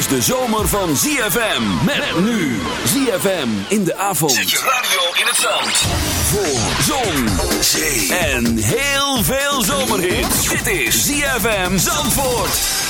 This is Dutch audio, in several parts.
is de zomer van ZFM. Met nu ZFM in de avond. Zet je radio in het zand. Voor zon, zee en heel veel zomerhit. Dit is ZFM Zandvoort.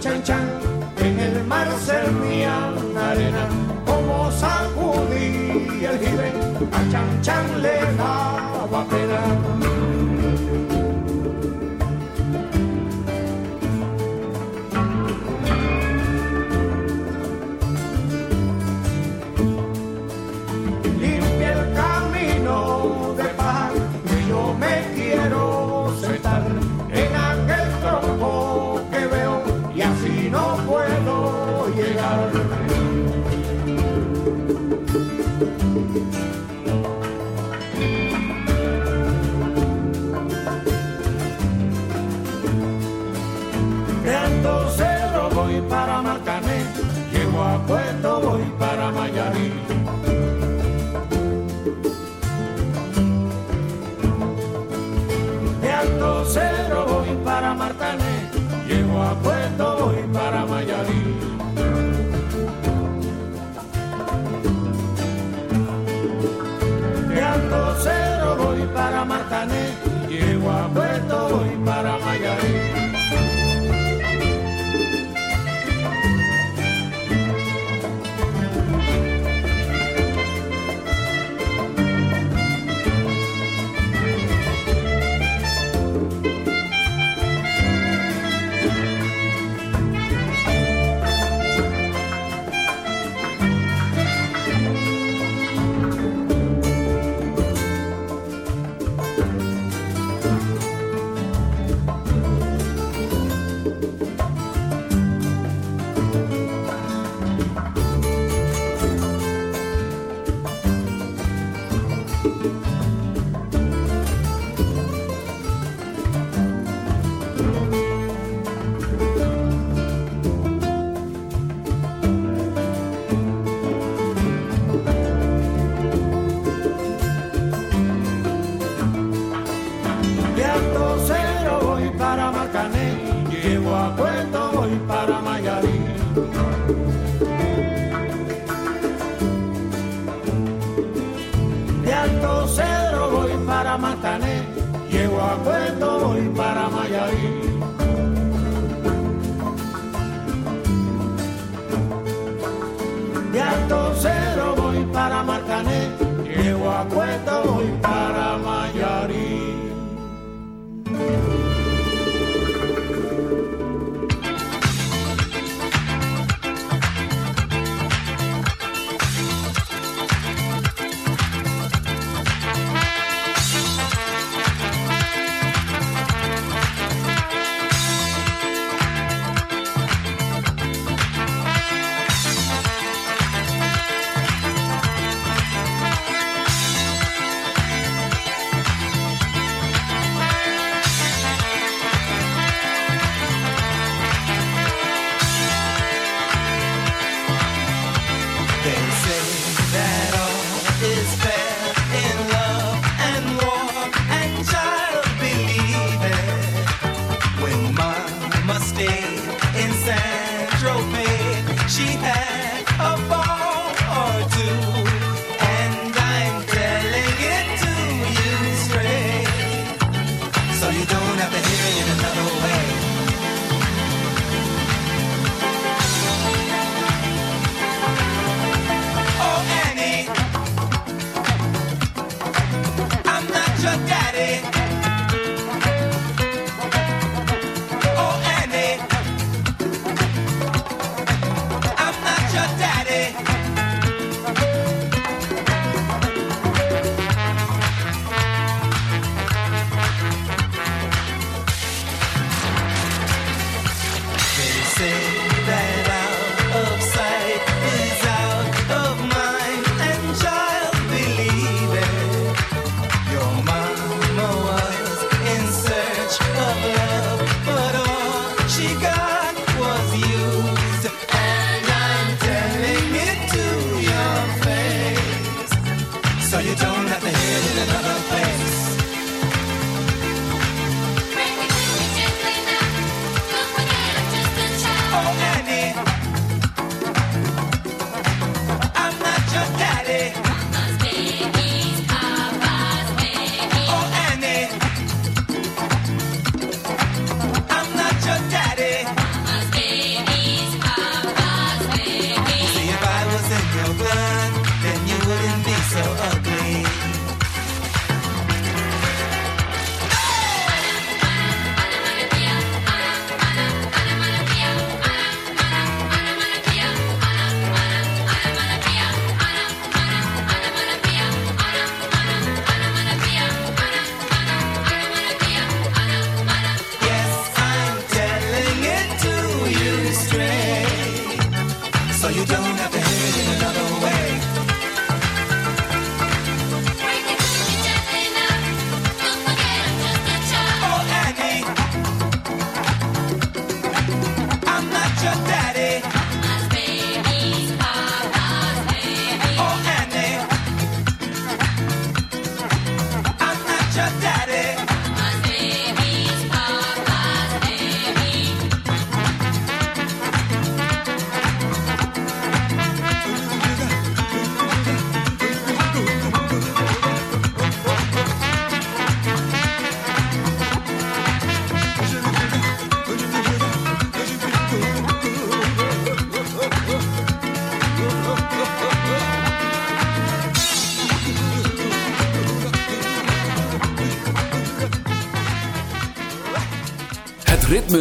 chan chan, en el mar cernía una arena, como sacudí el jibe, a chan chan le da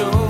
Show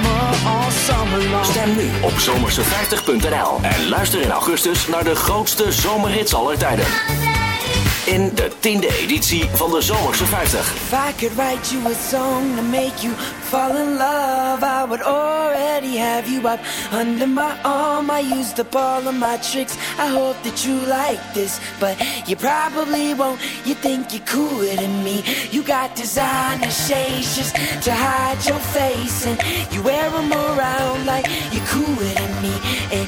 Stem nu op zomerse50.nl en luister in augustus naar de grootste zomerhits aller tijden. In de tiende editie van de Zomerse 50. If I could write you a song to make you fall in love, I would already have you up under my arm. I used up all of my tricks. I hope that you like this, but you probably won't. You think you're cooler than me. You got designer shades just to hide your face, and you wear them around like you're cooler than me. And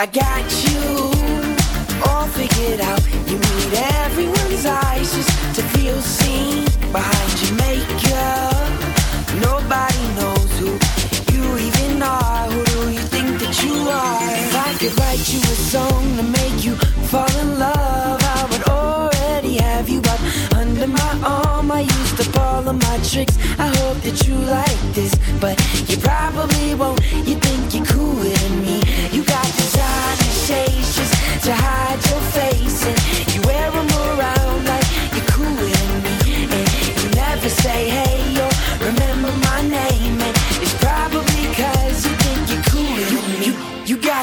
I got you all figured out. You need everyone's eyes just to feel seen behind makeup. Nobody knows who you even are. Who do you think that you are? If I could write you a song to make you fall in love, I would already have you up under my arm. I used up all of my tricks. I hope that you like this, but you probably won't. You think you're cooler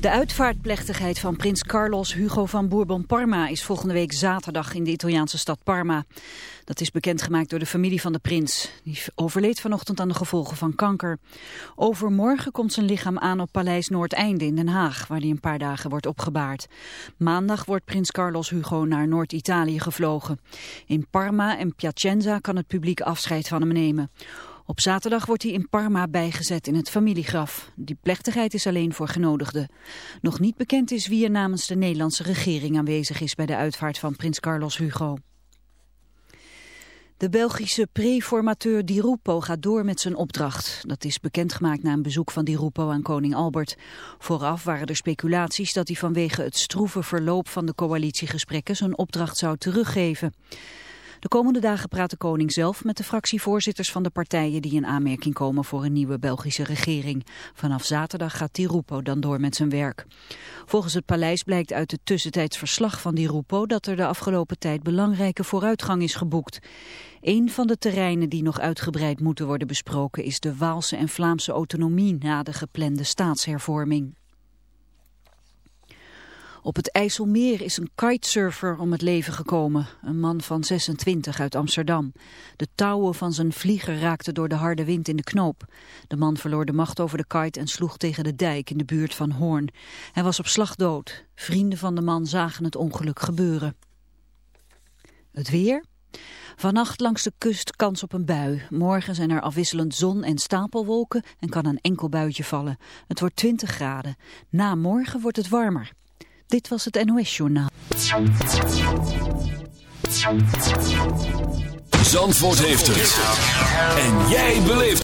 De uitvaartplechtigheid van prins Carlos Hugo van Bourbon-Parma is volgende week zaterdag in de Italiaanse stad Parma. Dat is bekendgemaakt door de familie van de prins. Die overleed vanochtend aan de gevolgen van kanker. Overmorgen komt zijn lichaam aan op Paleis Noordeinde in Den Haag, waar hij een paar dagen wordt opgebaard. Maandag wordt prins Carlos Hugo naar Noord-Italië gevlogen. In Parma en Piacenza kan het publiek afscheid van hem nemen. Op zaterdag wordt hij in Parma bijgezet in het familiegraf. Die plechtigheid is alleen voor genodigden. Nog niet bekend is wie er namens de Nederlandse regering aanwezig is bij de uitvaart van prins Carlos Hugo. De Belgische preformateur Di Rupo gaat door met zijn opdracht. Dat is bekendgemaakt na een bezoek van Di Rupo aan koning Albert. Vooraf waren er speculaties dat hij vanwege het stroeve verloop van de coalitiegesprekken zijn opdracht zou teruggeven. De komende dagen praat de koning zelf met de fractievoorzitters van de partijen die in aanmerking komen voor een nieuwe Belgische regering. Vanaf zaterdag gaat Di Rupo dan door met zijn werk. Volgens het paleis blijkt uit het tussentijds verslag van Di Rupo dat er de afgelopen tijd belangrijke vooruitgang is geboekt. Een van de terreinen die nog uitgebreid moeten worden besproken is de Waalse en Vlaamse autonomie na de geplande staatshervorming. Op het IJsselmeer is een kitesurfer om het leven gekomen. Een man van 26 uit Amsterdam. De touwen van zijn vlieger raakten door de harde wind in de knoop. De man verloor de macht over de kite en sloeg tegen de dijk in de buurt van Hoorn. Hij was op slag dood. Vrienden van de man zagen het ongeluk gebeuren. Het weer... Vannacht langs de kust kans op een bui. Morgen zijn er afwisselend zon en stapelwolken en kan een enkel buitje vallen. Het wordt 20 graden. Na morgen wordt het warmer. Dit was het NOS Journaal. Zandvoort heeft het. En jij beleeft